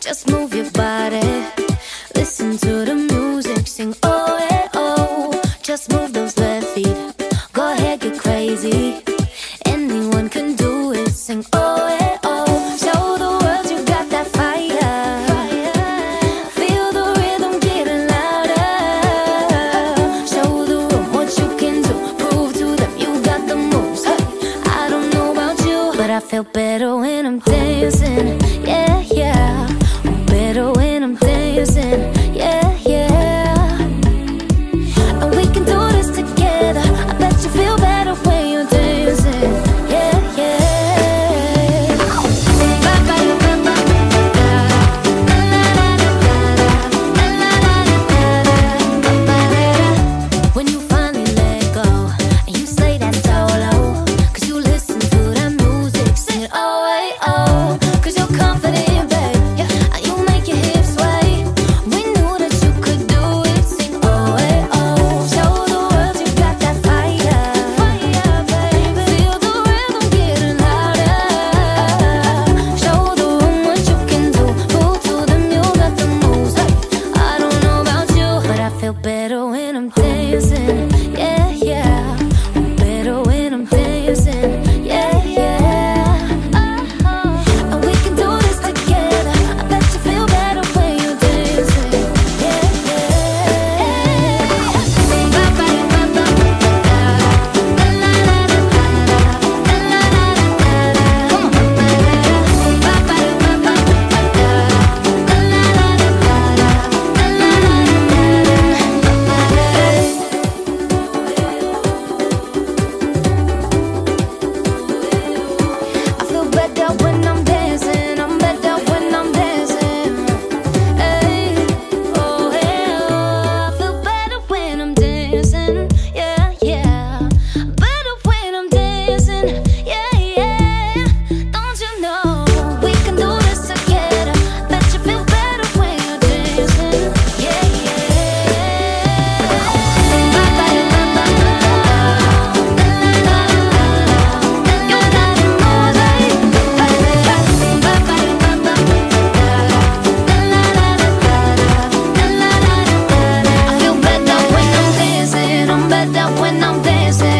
just move your body. Listen to the music, sing oh hey oh. Just move those left feet, go ahead, get crazy. I feel better when I'm dancing. Yeah, yeah. I'm better when something. up when I'm dancing.